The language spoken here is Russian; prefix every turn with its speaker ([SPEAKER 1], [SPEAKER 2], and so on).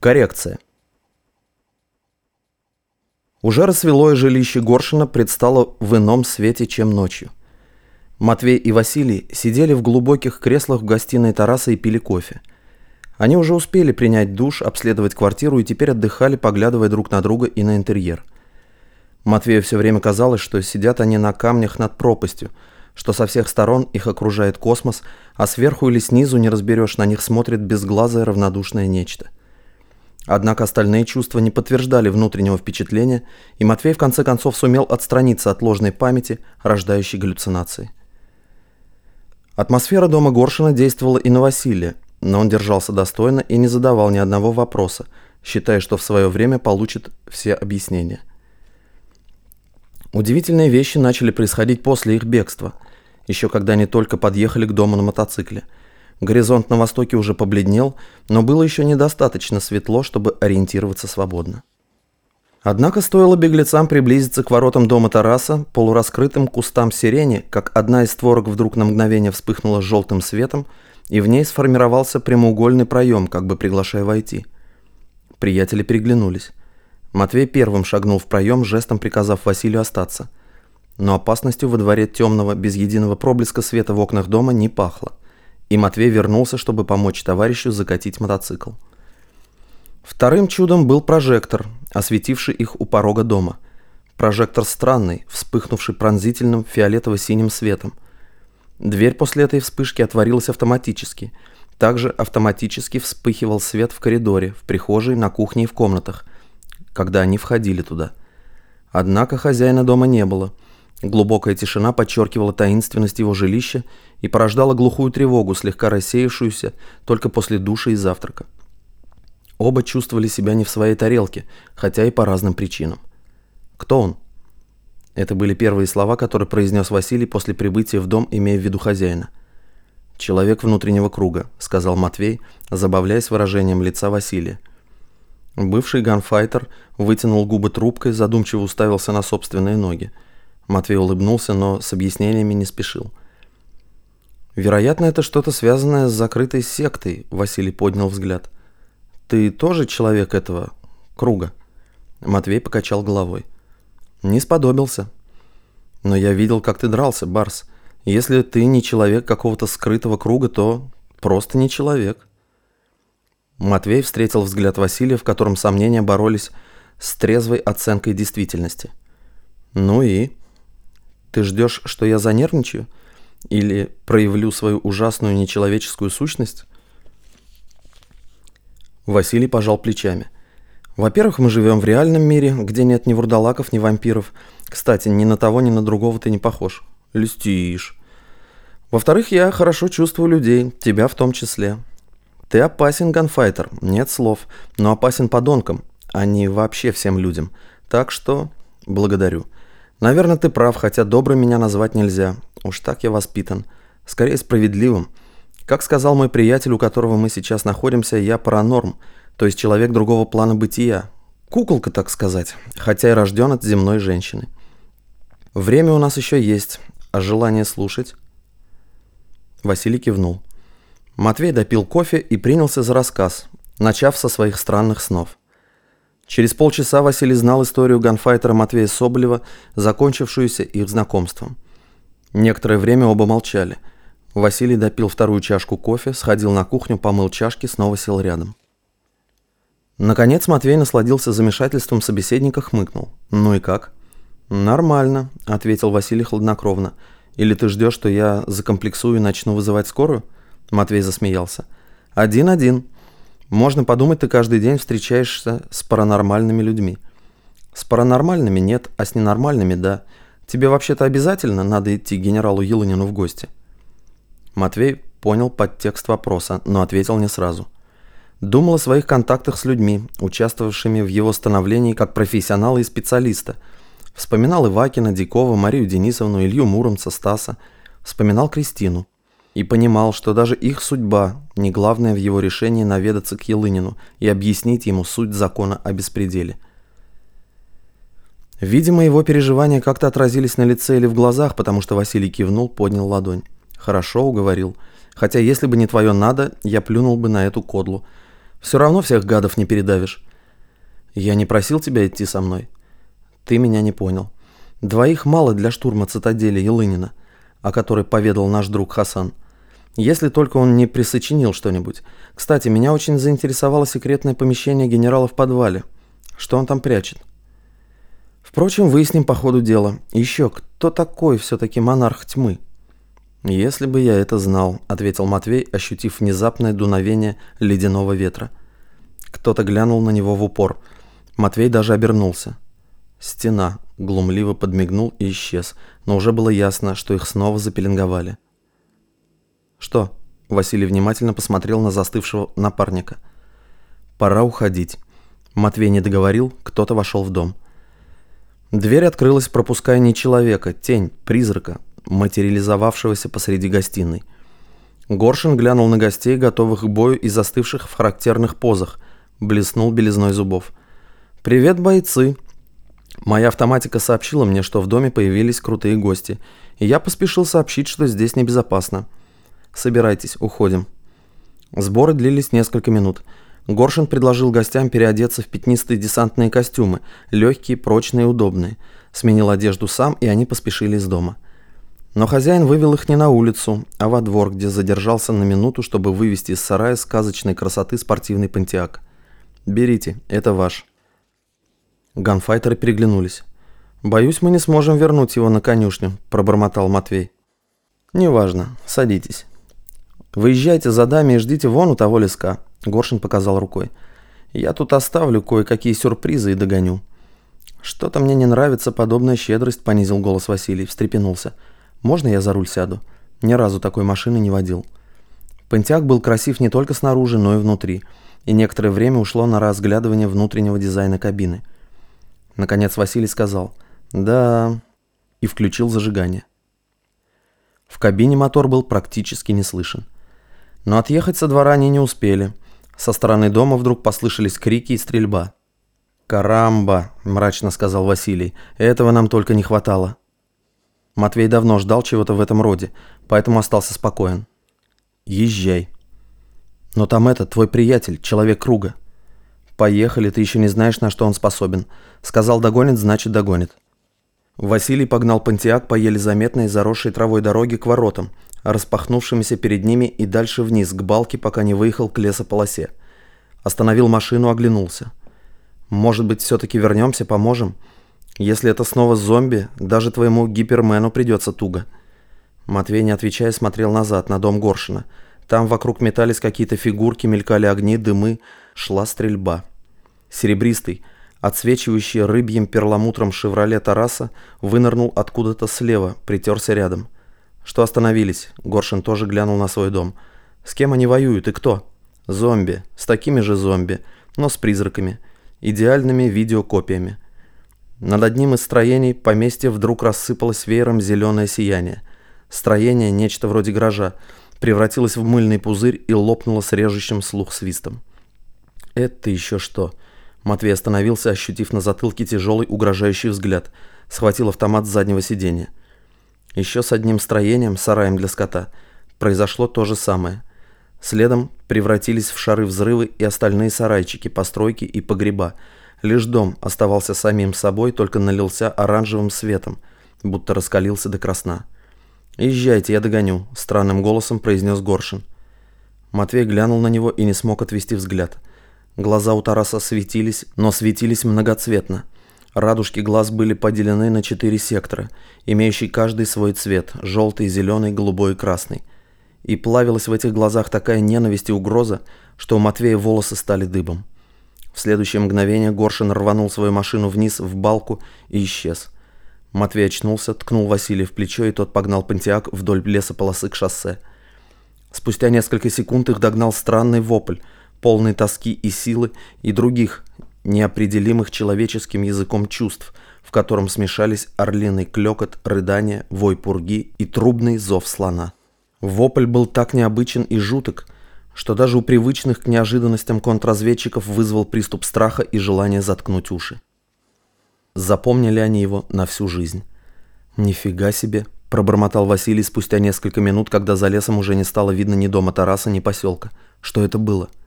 [SPEAKER 1] Коррекция. Уже рассвело, и жилище Горшина предстало в ином свете, чем ночью. Матвей и Василий сидели в глубоких креслах в гостиной Тараса и пили кофе. Они уже успели принять душ, обследовать квартиру и теперь отдыхали, поглядывая друг на друга и на интерьер. Матвею все время казалось, что сидят они на камнях над пропастью, что со всех сторон их окружает космос, а сверху или снизу не разберешь, на них смотрит безглазое равнодушное нечто. Однако остальные чувства не подтверждали внутреннего впечатления, и Матвей в конце концов сумел отстраниться от ложной памяти, рождающей галлюцинации. Атмосфера дома Горшина действовала и на Василия, но он держался достойно и не задавал ни одного вопроса, считая, что в свое время получит все объяснения. Удивительные вещи начали происходить после их бегства, еще когда они только подъехали к дому на мотоцикле. Горизонт на востоке уже побледнел, но было еще недостаточно светло, чтобы ориентироваться свободно. Однако стоило беглецам приблизиться к воротам дома Тараса, полураскрытым кустам сирени, как одна из створок вдруг на мгновение вспыхнула желтым светом, и в ней сформировался прямоугольный проем, как бы приглашая войти. Приятели переглянулись. Матвей первым шагнул в проем, жестом приказав Василию остаться. Но опасностью во дворе темного, без единого проблеска света в окнах дома не пахло. И Матвей вернулся, чтобы помочь товарищу закатить мотоцикл. Вторым чудом был прожектор, осветивший их у порога дома. Прожектор странный, вспыхнувший пронзительным фиолетово-синим светом. Дверь после этой вспышки отворилась автоматически. Также автоматически вспыхивал свет в коридоре, в прихожей, на кухне и в комнатах, когда они входили туда. Однако хозяина дома не было. Глубокая тишина подчеркивала таинственность его жилища и порождала глухую тревогу, слегка рассеявшуюся только после душа и завтрака. Оба чувствовали себя не в своей тарелке, хотя и по разным причинам. «Кто он?» Это были первые слова, которые произнес Василий после прибытия в дом, имея в виду хозяина. «Человек внутреннего круга», — сказал Матвей, забавляясь выражением лица Василия. Бывший ганфайтер вытянул губы трубкой, задумчиво уставился на собственные ноги. Матвей улыбнулся, но с объяснениями не спешил. «Вероятно, это что-то связанное с закрытой сектой», — Василий поднял взгляд. Ты тоже человек этого круга?» Матвей покачал головой. «Не сподобился. Но я видел, как ты дрался, Барс. Если ты не человек какого-то скрытого круга, то просто не человек». Матвей встретил взгляд Василия, в котором сомнения боролись с трезвой оценкой действительности. «Ну и? Ты ждешь, что я занервничаю? Или проявлю свою ужасную нечеловеческую сущность?» Василий пожал плечами. Во-первых, мы живем в реальном мире, где нет ни вурдалаков, ни вампиров. Кстати, ни на того, ни на другого ты не похож. Льстишь. Во-вторых, я хорошо чувствую людей, тебя в том числе. Ты опасен, ганфайтер, нет слов, но опасен подонкам, а не вообще всем людям. Так что благодарю. Наверное, ты прав, хотя добрым меня назвать нельзя. Уж так я воспитан. Скорее справедливым. Как сказал мой приятель, у которого мы сейчас находимся, я паранорм, то есть человек другого плана бытия. Куколка, так сказать, хотя и рожден от земной женщины. Время у нас еще есть, а желание слушать? Василий кивнул. Матвей допил кофе и принялся за рассказ, начав со своих странных снов. Через полчаса Василий знал историю ганфайтера Матвея Соболева, закончившуюся их знакомством. Некоторое время оба молчали – Василий допил вторую чашку кофе, сходил на кухню, помыл чашки, снова сел рядом. Наконец Матвей насладился замешательством собеседника, хмыкнул. «Ну и как?» «Нормально», — ответил Василий хладнокровно. «Или ты ждешь, что я закомплексую и начну вызывать скорую?» Матвей засмеялся. «Один-один. Можно подумать, ты каждый день встречаешься с паранормальными людьми». «С паранормальными нет, а с ненормальными – да. Тебе вообще-то обязательно надо идти к генералу Еланину в гости?» Матвей понял подтекст вопроса, но ответил не сразу. Думал о своих контактах с людьми, участвовавшими в его становлении как профессионала и специалиста. Вспоминал Ивакина, Дикова, Марию Денисовну, Илью Муромца, Стаса. Вспоминал Кристину. И понимал, что даже их судьба не главное в его решении наведаться к Елынину и объяснить ему суть закона о беспределе. Видимо, его переживания как-то отразились на лице или в глазах, потому что Василий кивнул, поднял ладонь. «Хорошо, уговорил. Хотя если бы не твое «надо», я плюнул бы на эту кодлу. Все равно всех гадов не передавишь. Я не просил тебя идти со мной. Ты меня не понял. Двоих мало для штурма цитадели Елынина, о которой поведал наш друг Хасан. Если только он не присочинил что-нибудь. Кстати, меня очень заинтересовало секретное помещение генерала в подвале. Что он там прячет? Впрочем, выясним по ходу дела. Еще, кто такой все-таки монарх тьмы? «Если бы я это знал», — ответил Матвей, ощутив внезапное дуновение ледяного ветра. Кто-то глянул на него в упор. Матвей даже обернулся. Стена глумливо подмигнул и исчез, но уже было ясно, что их снова запеленговали. «Что?» — Василий внимательно посмотрел на застывшего напарника. «Пора уходить». Матвей не договорил, кто-то вошел в дом. Дверь открылась, пропуская не человека, тень, призрака, материализовавшегося посреди гостиной. Горшин глянул на гостей, готовых к бою и застывших в характерных позах, блеснул белизной зубов. «Привет, бойцы!» Моя автоматика сообщила мне, что в доме появились крутые гости, и я поспешил сообщить, что здесь небезопасно. «Собирайтесь, уходим». Сборы длились несколько минут – Горшин предложил гостям переодеться в пятнистые десантные костюмы, легкие, прочные и удобные. Сменил одежду сам, и они поспешили из дома. Но хозяин вывел их не на улицу, а во двор, где задержался на минуту, чтобы вывести из сарая сказочной красоты спортивный пантеак. «Берите, это ваш». Ганфайтеры переглянулись. «Боюсь, мы не сможем вернуть его на конюшню», – пробормотал Матвей. «Неважно, садитесь. Выезжайте за дами и ждите вон у того леска. Горшин показал рукой. «Я тут оставлю кое-какие сюрпризы и догоню». «Что-то мне не нравится подобная щедрость», — понизил голос Василий, встрепенулся. «Можно я за руль сяду? Ни разу такой машины не водил». Пантиак был красив не только снаружи, но и внутри, и некоторое время ушло на разглядывание внутреннего дизайна кабины. Наконец Василий сказал «Да...» и включил зажигание. В кабине мотор был практически не слышен. Но отъехать со двора они не успели — со стороны дома вдруг послышались крики и стрельба. «Карамба!» – мрачно сказал Василий. «Этого нам только не хватало». Матвей давно ждал чего-то в этом роде, поэтому остался спокоен. «Езжай». «Но там это, твой приятель, человек круга». «Поехали, ты еще не знаешь, на что он способен. Сказал догонит, значит догонит». Василий погнал Пантиак по еле заметной заросшей травой дороге к воротам, распахнувшимися перед ними и дальше вниз, к балке, пока не выехал к лесополосе. Остановил машину, оглянулся. «Может быть, все-таки вернемся, поможем? Если это снова зомби, даже твоему гипермену придется туго». Матвей, не отвечая, смотрел назад, на дом Горшина. Там вокруг метались какие-то фигурки, мелькали огни, дымы, шла стрельба. Серебристый, отсвечивающий рыбьим перламутром «Шевроле Тараса» вынырнул откуда-то слева, притерся рядом – «Что остановились?» Горшин тоже глянул на свой дом. «С кем они воюют и кто?» «Зомби. С такими же зомби, но с призраками. Идеальными видеокопиями». Над одним из строений поместье вдруг рассыпалось веером зеленое сияние. Строение, нечто вроде гаража, превратилось в мыльный пузырь и лопнуло с режущим слух свистом. «Это еще что?» Матвей остановился, ощутив на затылке тяжелый угрожающий взгляд. Схватил автомат с заднего сиденья. Еще с одним строением, сараем для скота, произошло то же самое. Следом превратились в шары взрывы и остальные сарайчики, постройки и погреба. Лишь дом оставался самим собой, только налился оранжевым светом, будто раскалился до красна. «Езжайте, я догоню», – странным голосом произнес Горшин. Матвей глянул на него и не смог отвести взгляд. Глаза у Тараса светились, но светились многоцветно – Радужки глаз были поделены на четыре сектора, имеющие каждый свой цвет – желтый, зеленый, голубой и красный. И плавилась в этих глазах такая ненависть и угроза, что у Матвея волосы стали дыбом. В следующее мгновение Горшин рванул свою машину вниз в балку и исчез. Матвей очнулся, ткнул Василия в плечо, и тот погнал Пантиак вдоль лесополосы к шоссе. Спустя несколько секунд их догнал странный вопль, полный тоски и силы, и других, неопределимых человеческим языком чувств, в котором смешались орлиный клёкот, рыдание, вой пурги и трубный зов слона. Вопль был так необычен и жуток, что даже у привычных к неожиданностям контрразведчиков вызвал приступ страха и желание заткнуть уши. Запомнили они его на всю жизнь. «Нифига себе!» – пробормотал Василий спустя несколько минут, когда за лесом уже не стало видно ни дома Тараса, ни поселка. «Что это было?» –